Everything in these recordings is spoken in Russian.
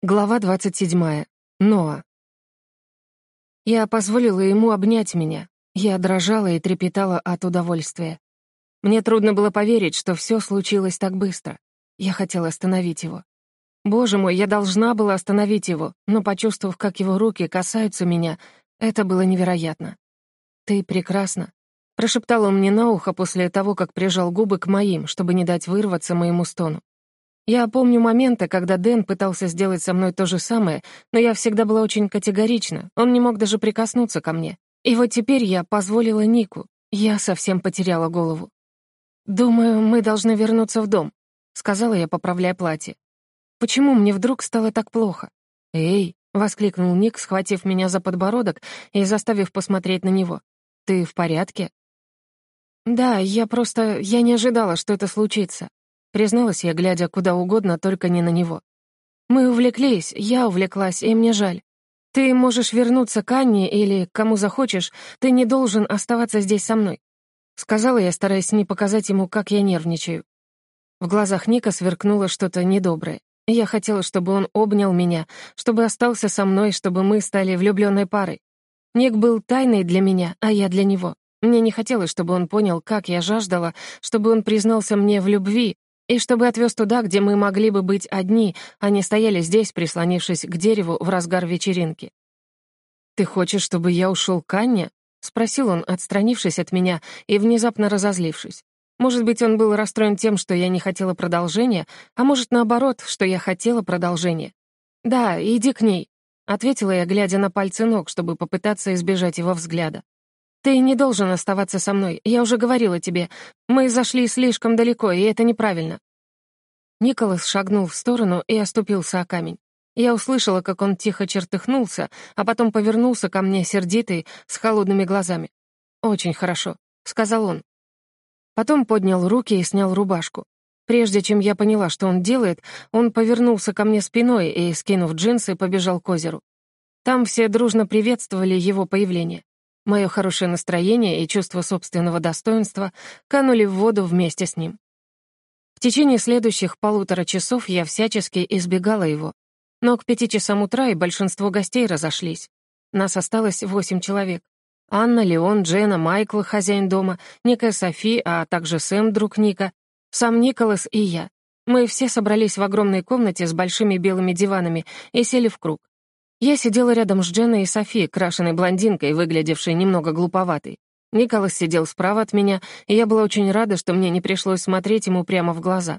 Глава 27. Ноа. Я позволила ему обнять меня. Я дрожала и трепетала от удовольствия. Мне трудно было поверить, что все случилось так быстро. Я хотела остановить его. Боже мой, я должна была остановить его, но, почувствовав, как его руки касаются меня, это было невероятно. «Ты прекрасна», — прошептал он мне на ухо после того, как прижал губы к моим, чтобы не дать вырваться моему стону. Я помню моменты, когда Дэн пытался сделать со мной то же самое, но я всегда была очень категорична, он не мог даже прикоснуться ко мне. И вот теперь я позволила Нику. Я совсем потеряла голову. «Думаю, мы должны вернуться в дом», — сказала я, поправляя платье. «Почему мне вдруг стало так плохо?» «Эй!» — воскликнул Ник, схватив меня за подбородок и заставив посмотреть на него. «Ты в порядке?» «Да, я просто... Я не ожидала, что это случится. Призналась я, глядя куда угодно, только не на него. «Мы увлеклись, я увлеклась, и мне жаль. Ты можешь вернуться к Анне или кому захочешь, ты не должен оставаться здесь со мной», — сказала я, стараясь не показать ему, как я нервничаю. В глазах Ника сверкнуло что-то недоброе. Я хотела, чтобы он обнял меня, чтобы остался со мной, чтобы мы стали влюбленной парой. Ник был тайной для меня, а я для него. Мне не хотелось, чтобы он понял, как я жаждала, чтобы он признался мне в любви, и чтобы отвез туда, где мы могли бы быть одни, а не стояли здесь, прислонившись к дереву в разгар вечеринки. «Ты хочешь, чтобы я ушел к Анне?» — спросил он, отстранившись от меня и внезапно разозлившись. Может быть, он был расстроен тем, что я не хотела продолжения, а может, наоборот, что я хотела продолжения. «Да, иди к ней», — ответила я, глядя на пальцы ног, чтобы попытаться избежать его взгляда. «Ты не должен оставаться со мной, я уже говорила тебе. Мы зашли слишком далеко, и это неправильно». Николас шагнул в сторону и оступился о камень. Я услышала, как он тихо чертыхнулся, а потом повернулся ко мне сердитый, с холодными глазами. «Очень хорошо», — сказал он. Потом поднял руки и снял рубашку. Прежде чем я поняла, что он делает, он повернулся ко мне спиной и, скинув джинсы, побежал к озеру. Там все дружно приветствовали его появление. Мое хорошее настроение и чувство собственного достоинства канули в воду вместе с ним. В течение следующих полутора часов я всячески избегала его. Но к пяти часам утра и большинство гостей разошлись. Нас осталось восемь человек. Анна, Леон, Джена, Майкл, хозяин дома, Ника Софи, а также Сэм, друг Ника, сам Николас и я. Мы все собрались в огромной комнате с большими белыми диванами и сели в круг. Я сидела рядом с Дженной и Софи, крашеной блондинкой, выглядевшей немного глуповатой. Николас сидел справа от меня, и я была очень рада, что мне не пришлось смотреть ему прямо в глаза.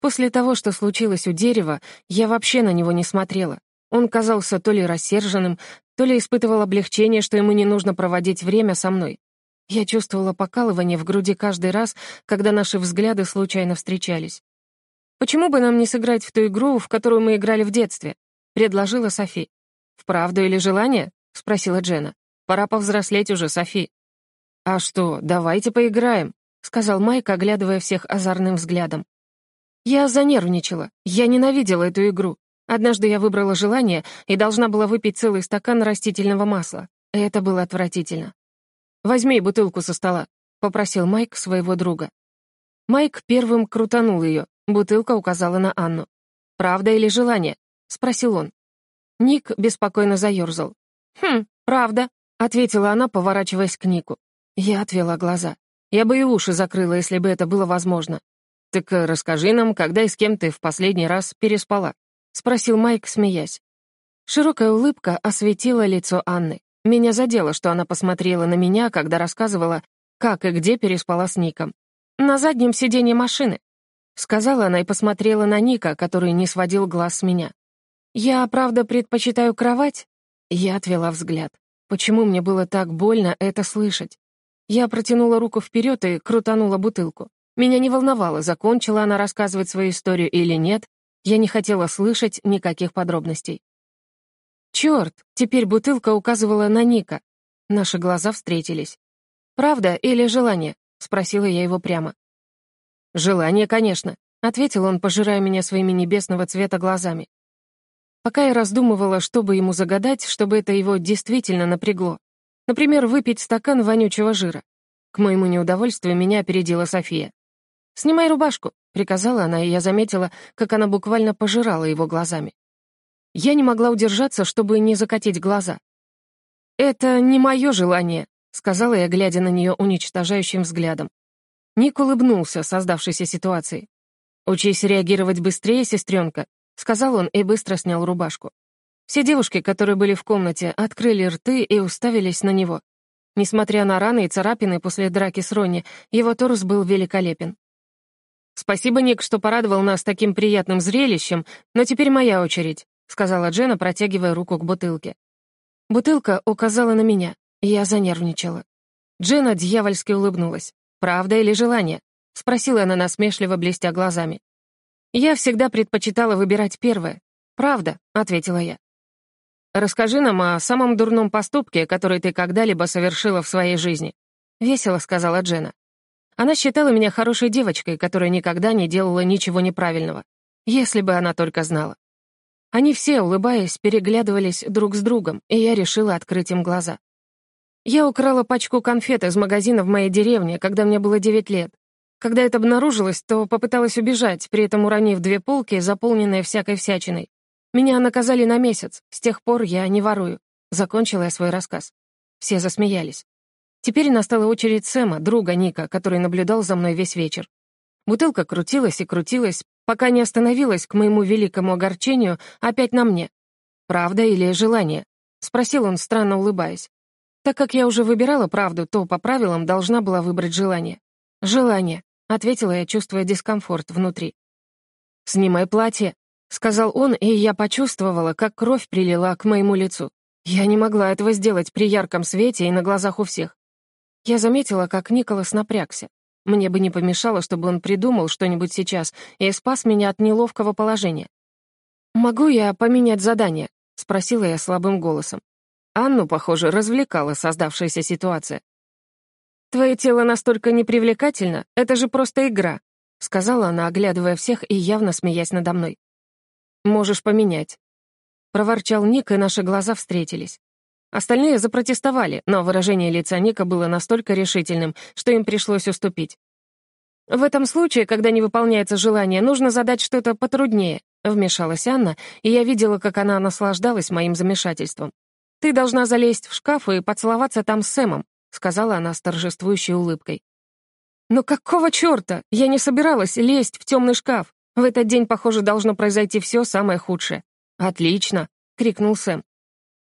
После того, что случилось у дерева, я вообще на него не смотрела. Он казался то ли рассерженным, то ли испытывал облегчение, что ему не нужно проводить время со мной. Я чувствовала покалывание в груди каждый раз, когда наши взгляды случайно встречались. Почему бы нам не сыграть в ту игру, в которую мы играли в детстве? — предложила Софи. «Вправду или желание?» — спросила Джена. «Пора повзрослеть уже, Софи». «А что, давайте поиграем», — сказал Майк, оглядывая всех озорным взглядом. Я занервничала. Я ненавидела эту игру. Однажды я выбрала желание и должна была выпить целый стакан растительного масла. Это было отвратительно. «Возьми бутылку со стола», — попросил Майк своего друга. Майк первым крутанул ее. Бутылка указала на Анну. «Правда или желание?» — спросил он. Ник беспокойно заёрзал. «Хм, правда», — ответила она, поворачиваясь к Нику. Я отвела глаза. Я бы и уши закрыла, если бы это было возможно. «Так э, расскажи нам, когда и с кем ты в последний раз переспала?» — спросил Майк, смеясь. Широкая улыбка осветила лицо Анны. Меня задело, что она посмотрела на меня, когда рассказывала, как и где переспала с Ником. «На заднем сиденье машины», — сказала она и посмотрела на Ника, который не сводил глаз с меня. «Я, правда, предпочитаю кровать?» Я отвела взгляд. Почему мне было так больно это слышать? Я протянула руку вперед и крутанула бутылку. Меня не волновало, закончила она рассказывать свою историю или нет. Я не хотела слышать никаких подробностей. Черт, теперь бутылка указывала на Ника. Наши глаза встретились. «Правда или желание?» — спросила я его прямо. «Желание, конечно», — ответил он, пожирая меня своими небесного цвета глазами. Пока я раздумывала, что бы ему загадать, чтобы это его действительно напрягло. Например, выпить стакан вонючего жира. К моему неудовольствию меня опередила София. «Снимай рубашку», — приказала она, и я заметила, как она буквально пожирала его глазами. Я не могла удержаться, чтобы не закатить глаза. «Это не мое желание», — сказала я, глядя на нее уничтожающим взглядом. Ник улыбнулся создавшейся ситуации. «Учись реагировать быстрее, сестренка», — сказал он и быстро снял рубашку. Все девушки, которые были в комнате, открыли рты и уставились на него. Несмотря на раны и царапины после драки с Ронни, его торс был великолепен. «Спасибо, Ник, что порадовал нас таким приятным зрелищем, но теперь моя очередь», — сказала Джена, протягивая руку к бутылке. Бутылка указала на меня, и я занервничала. Джена дьявольски улыбнулась. «Правда или желание?» — спросила она насмешливо, блестя глазами. «Я всегда предпочитала выбирать первое. Правда», — ответила я. «Расскажи нам о самом дурном поступке, который ты когда-либо совершила в своей жизни», — весело сказала Джена. Она считала меня хорошей девочкой, которая никогда не делала ничего неправильного. Если бы она только знала. Они все, улыбаясь, переглядывались друг с другом, и я решила открыть им глаза. Я украла пачку конфет из магазина в моей деревне, когда мне было 9 лет. Когда это обнаружилось, то попыталась убежать, при этом уронив две полки, заполненные всякой всячиной. Меня наказали на месяц, с тех пор я не ворую. Закончила я свой рассказ. Все засмеялись. Теперь настала очередь Сэма, друга Ника, который наблюдал за мной весь вечер. Бутылка крутилась и крутилась, пока не остановилась, к моему великому огорчению, опять на мне. «Правда или желание?» — спросил он, странно улыбаясь. Так как я уже выбирала правду, то по правилам должна была выбрать желание. «Желание», — ответила я, чувствуя дискомфорт внутри. «Снимай платье», — сказал он, и я почувствовала, как кровь прилила к моему лицу. Я не могла этого сделать при ярком свете и на глазах у всех. Я заметила, как Николас напрягся. Мне бы не помешало, чтобы он придумал что-нибудь сейчас и спас меня от неловкого положения. «Могу я поменять задание?» — спросила я слабым голосом. Анну, похоже, развлекала создавшаяся ситуация. «Твое тело настолько непривлекательно, это же просто игра», — сказала она, оглядывая всех и явно смеясь надо мной. «Можешь поменять». Проворчал Ник, и наши глаза встретились. Остальные запротестовали, но выражение лица Ника было настолько решительным, что им пришлось уступить. «В этом случае, когда не выполняется желание, нужно задать что-то потруднее», — вмешалась Анна, и я видела, как она наслаждалась моим замешательством. «Ты должна залезть в шкаф и поцеловаться там с Сэмом», — сказала она с торжествующей улыбкой. «Но какого черта? Я не собиралась лезть в темный шкаф. В этот день, похоже, должно произойти все самое худшее». «Отлично!» — крикнул Сэм.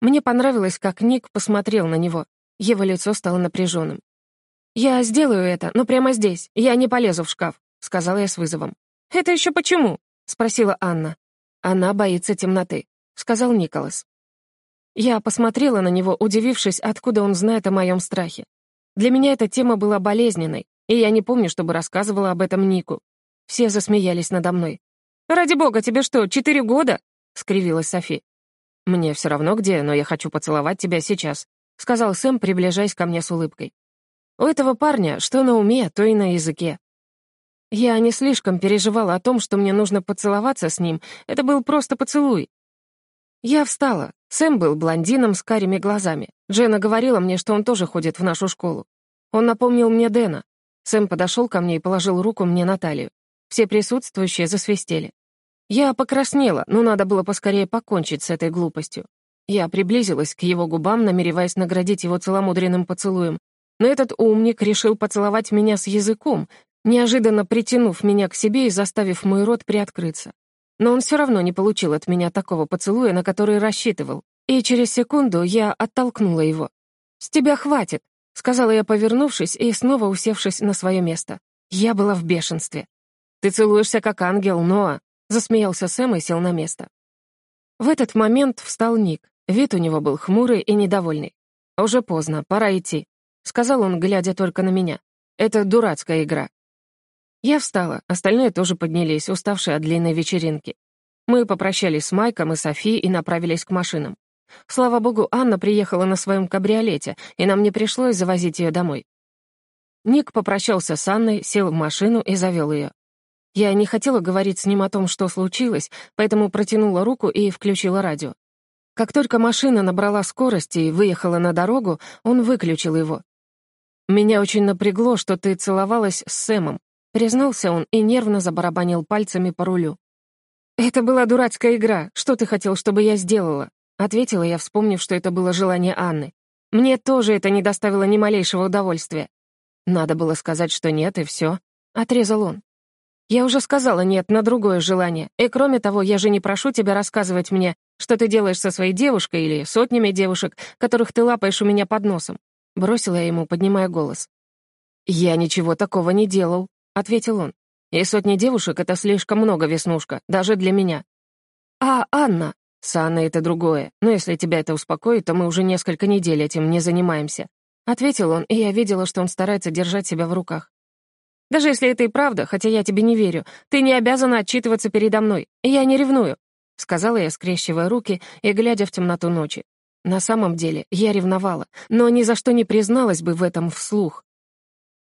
Мне понравилось, как Ник посмотрел на него. Его лицо стало напряженным. «Я сделаю это, но прямо здесь. Я не полезу в шкаф», — сказала я с вызовом. «Это еще почему?» — спросила Анна. «Она боится темноты», — сказал Николас. Я посмотрела на него, удивившись, откуда он знает о моем страхе. Для меня эта тема была болезненной, и я не помню, чтобы рассказывала об этом Нику. Все засмеялись надо мной. «Ради бога, тебе что, четыре года?» — скривилась Софи. «Мне все равно где, но я хочу поцеловать тебя сейчас», — сказал Сэм, приближаясь ко мне с улыбкой. «У этого парня что на уме, то и на языке». Я не слишком переживала о том, что мне нужно поцеловаться с ним, это был просто поцелуй. Я встала. Сэм был блондином с карими глазами. Джена говорила мне, что он тоже ходит в нашу школу. Он напомнил мне Дэна. Сэм подошел ко мне и положил руку мне на талию. Все присутствующие засвистели. Я покраснела, но надо было поскорее покончить с этой глупостью. Я приблизилась к его губам, намереваясь наградить его целомудренным поцелуем, но этот умник решил поцеловать меня с языком, неожиданно притянув меня к себе и заставив мой рот приоткрыться. Но он все равно не получил от меня такого поцелуя, на который рассчитывал, и через секунду я оттолкнула его. «С тебя хватит», — сказала я, повернувшись и снова усевшись на свое место. Я была в бешенстве. «Ты целуешься как ангел, Ноа», Засмеялся Сэм и сел на место. В этот момент встал Ник. Вид у него был хмурый и недовольный. «Уже поздно, пора идти», — сказал он, глядя только на меня. «Это дурацкая игра». Я встала, остальные тоже поднялись, уставшие от длинной вечеринки. Мы попрощались с Майком и Софи и направились к машинам. Слава богу, Анна приехала на своем кабриолете, и нам не пришлось завозить ее домой. Ник попрощался с Анной, сел в машину и завел ее. Я не хотела говорить с ним о том, что случилось, поэтому протянула руку и включила радио. Как только машина набрала скорости и выехала на дорогу, он выключил его. «Меня очень напрягло, что ты целовалась с Сэмом», признался он и нервно забарабанил пальцами по рулю. «Это была дурацкая игра. Что ты хотел, чтобы я сделала?» Ответила я, вспомнив, что это было желание Анны. Мне тоже это не доставило ни малейшего удовольствия. Надо было сказать, что нет, и все. Отрезал он. Я уже сказала «нет» на другое желание. И кроме того, я же не прошу тебя рассказывать мне, что ты делаешь со своей девушкой или сотнями девушек, которых ты лапаешь у меня под носом. Бросила я ему, поднимая голос. «Я ничего такого не делал», — ответил он. «И сотни девушек — это слишком много, Веснушка, даже для меня». «А Анна?» «С Анной это другое. Но если тебя это успокоит, то мы уже несколько недель этим не занимаемся». Ответил он, и я видела, что он старается держать себя в руках. Даже если это и правда, хотя я тебе не верю, ты не обязана отчитываться передо мной. Я не ревную», — сказала я, скрещивая руки и глядя в темноту ночи. На самом деле я ревновала, но ни за что не призналась бы в этом вслух.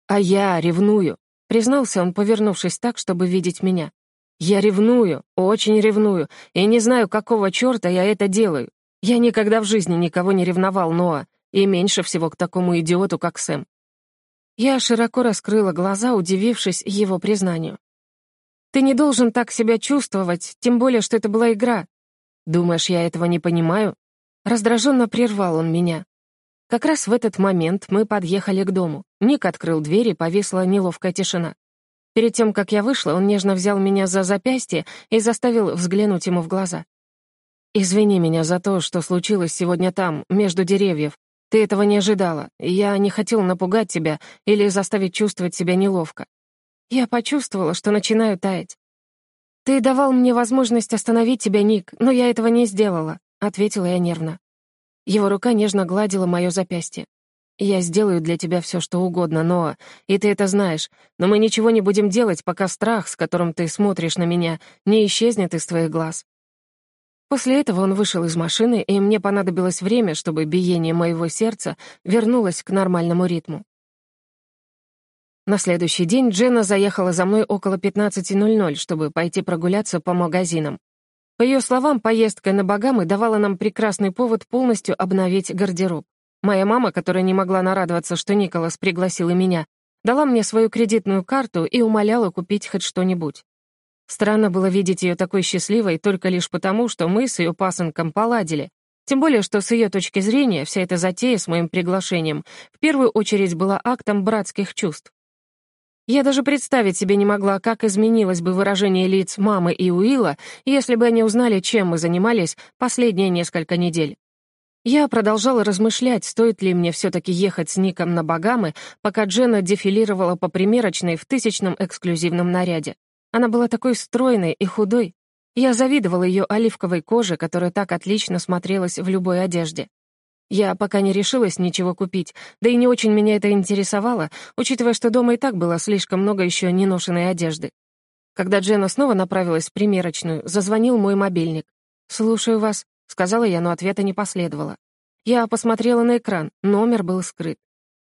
«А я ревную», — признался он, повернувшись так, чтобы видеть меня. «Я ревную, очень ревную, и не знаю, какого черта я это делаю. Я никогда в жизни никого не ревновал, Ноа, и меньше всего к такому идиоту, как Сэм. Я широко раскрыла глаза, удивившись его признанию. «Ты не должен так себя чувствовать, тем более, что это была игра. Думаешь, я этого не понимаю?» Раздраженно прервал он меня. Как раз в этот момент мы подъехали к дому. Ник открыл дверь, и повисла неловкая тишина. Перед тем, как я вышла, он нежно взял меня за запястье и заставил взглянуть ему в глаза. «Извини меня за то, что случилось сегодня там, между деревьев. Ты этого не ожидала. Я не хотел напугать тебя или заставить чувствовать себя неловко. Я почувствовала, что начинаю таять. «Ты давал мне возможность остановить тебя, Ник, но я этого не сделала», — ответила я нервно. Его рука нежно гладила мое запястье. «Я сделаю для тебя все, что угодно, Ноа, и ты это знаешь, но мы ничего не будем делать, пока страх, с которым ты смотришь на меня, не исчезнет из твоих глаз. После этого он вышел из машины, и мне понадобилось время, чтобы биение моего сердца вернулось к нормальному ритму. На следующий день Дженна заехала за мной около 15.00, чтобы пойти прогуляться по магазинам. По ее словам, поездка на Багамы давала нам прекрасный повод полностью обновить гардероб. Моя мама, которая не могла нарадоваться, что Николас пригласил и меня, дала мне свою кредитную карту и умоляла купить хоть что-нибудь. Странно было видеть ее такой счастливой только лишь потому, что мы с ее пасынком поладили. Тем более, что с ее точки зрения вся эта затея с моим приглашением в первую очередь была актом братских чувств. Я даже представить себе не могла, как изменилось бы выражение лиц мамы и Уилла, если бы они узнали, чем мы занимались последние несколько недель. Я продолжала размышлять, стоит ли мне все-таки ехать с Ником на Багамы, пока Дженна дефилировала по примерочной в тысячном эксклюзивном наряде. Она была такой стройной и худой. Я завидовала ее оливковой коже, которая так отлично смотрелась в любой одежде. Я пока не решилась ничего купить, да и не очень меня это интересовало, учитывая, что дома и так было слишком много еще неношенной одежды. Когда Дженна снова направилась в примерочную, зазвонил мой мобильник. «Слушаю вас», — сказала я, но ответа не последовало. Я посмотрела на экран, номер был скрыт.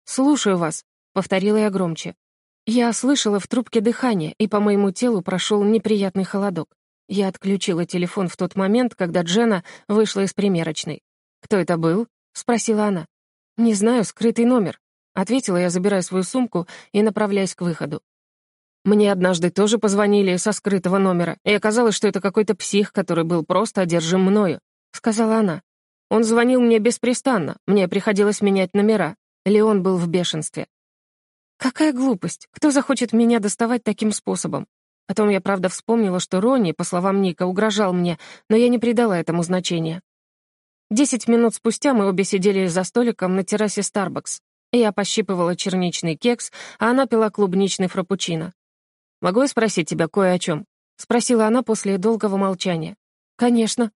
«Слушаю вас», — повторила я громче. Я слышала в трубке дыхание, и по моему телу прошел неприятный холодок. Я отключила телефон в тот момент, когда Джена вышла из примерочной. «Кто это был?» — спросила она. «Не знаю, скрытый номер», — ответила я, забирая свою сумку и направляясь к выходу. Мне однажды тоже позвонили со скрытого номера, и оказалось, что это какой-то псих, который был просто одержим мною, — сказала она. Он звонил мне беспрестанно, мне приходилось менять номера. Леон был в бешенстве. Какая глупость! Кто захочет меня доставать таким способом? Потом я, правда, вспомнила, что Ронни, по словам Ника, угрожал мне, но я не придала этому значения. Десять минут спустя мы обе сидели за столиком на террасе Starbucks. Я пощипывала черничный кекс, а она пила клубничный фраппучино. «Могу я спросить тебя кое о чем?» — спросила она после долгого молчания. «Конечно.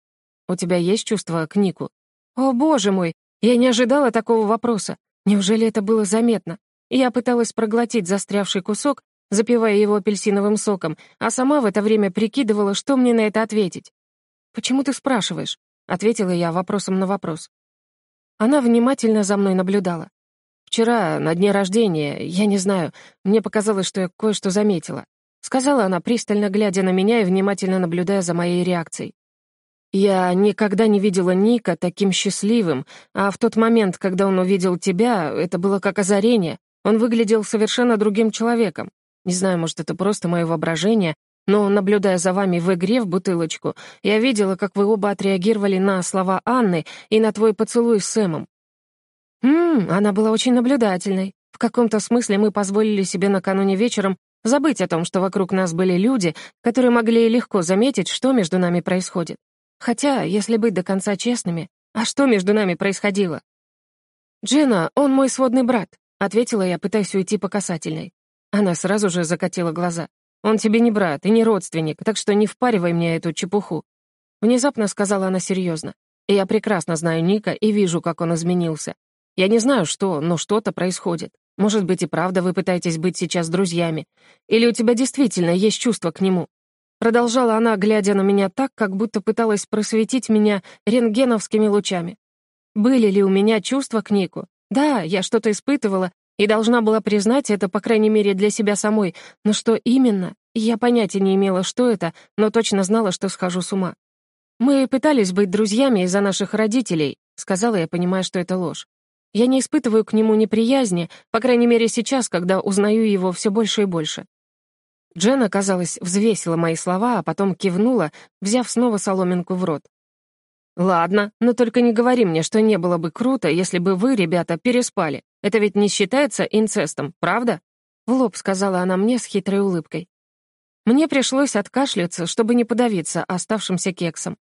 У тебя есть чувство к Нику?» «О, боже мой! Я не ожидала такого вопроса. Неужели это было заметно? Я пыталась проглотить застрявший кусок, запивая его апельсиновым соком, а сама в это время прикидывала, что мне на это ответить. «Почему ты спрашиваешь?» — ответила я вопросом на вопрос. Она внимательно за мной наблюдала. «Вчера, на дне рождения, я не знаю, мне показалось, что я кое-что заметила», — сказала она, пристально глядя на меня и внимательно наблюдая за моей реакцией. «Я никогда не видела Ника таким счастливым, а в тот момент, когда он увидел тебя, это было как озарение. Он выглядел совершенно другим человеком. Не знаю, может, это просто мое воображение, Но, наблюдая за вами в игре в бутылочку, я видела, как вы оба отреагировали на слова Анны и на твой поцелуй с Сэмом. Ммм, она была очень наблюдательной. В каком-то смысле мы позволили себе накануне вечером забыть о том, что вокруг нас были люди, которые могли легко заметить, что между нами происходит. Хотя, если быть до конца честными, а что между нами происходило? «Джина, он мой сводный брат», — ответила я, пытаясь уйти по касательной. Она сразу же закатила глаза. «Он тебе не брат и не родственник, так что не впаривай мне эту чепуху». Внезапно сказала она серьезно. И я прекрасно знаю Ника и вижу, как он изменился. Я не знаю, что, но что-то происходит. Может быть, и правда вы пытаетесь быть сейчас друзьями. Или у тебя действительно есть чувство к нему?» Продолжала она, глядя на меня так, как будто пыталась просветить меня рентгеновскими лучами. Были ли у меня чувства к Нику? Да, я что-то испытывала, и должна была признать это, по крайней мере, для себя самой. Но что именно? Я понятия не имела, что это, но точно знала, что схожу с ума. «Мы пытались быть друзьями из-за наших родителей», — сказала я, понимая, что это ложь. «Я не испытываю к нему неприязни, по крайней мере, сейчас, когда узнаю его все больше и больше». Дженна, казалось, взвесила мои слова, а потом кивнула, взяв снова соломинку в рот. «Ладно, но только не говори мне, что не было бы круто, если бы вы, ребята, переспали. Это ведь не считается инцестом, правда?» В лоб сказала она мне с хитрой улыбкой. Мне пришлось откашляться, чтобы не подавиться оставшимся кексом.